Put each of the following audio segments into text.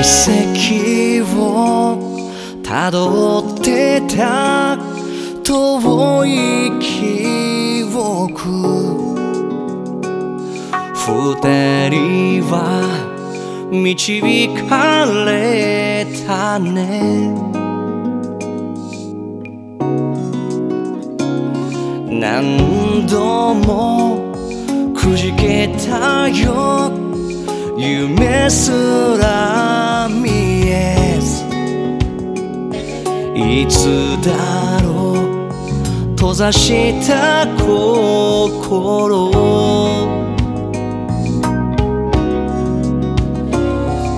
奇跡をたどってた遠い記憶。二人は導かれたね。何度もくじけたよ。夢すら見えずいつだろう閉ざした心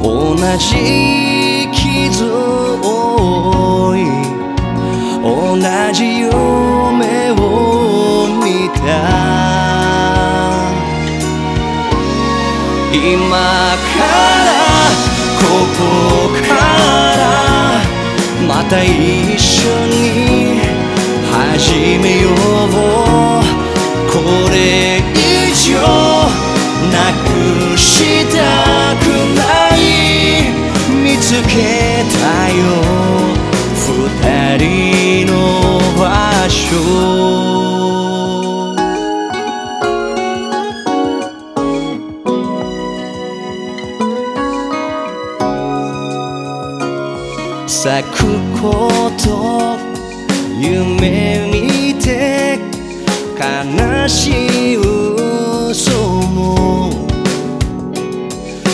同じ傷を負い同じ夢を見た。今からここからまた一緒に始めよう。これ以上なくして咲くこと夢見て悲しい嘘も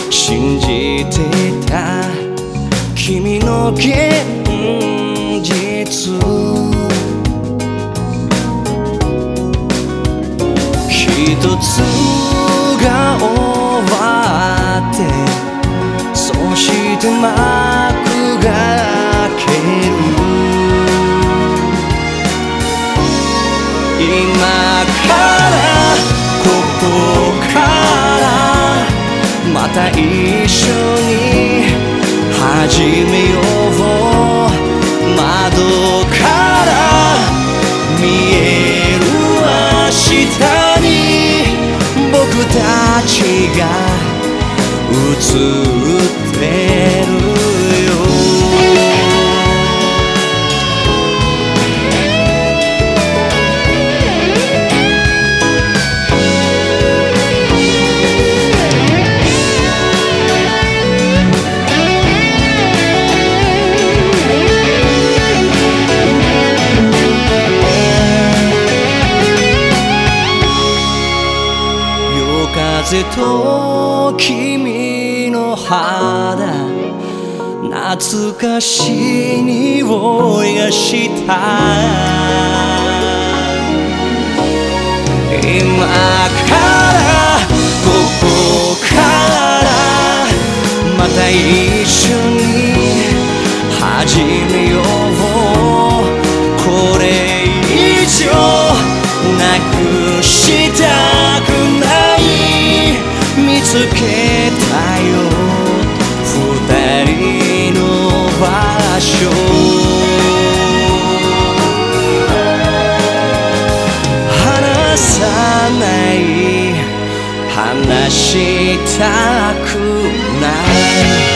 信じてた君の現実。一つが終わってそして幕がた一緒に始めよう。窓から見える明日に僕たちが映って風と君の肌。懐かしい匂いがした。今からここからまた一緒に始めしたくない。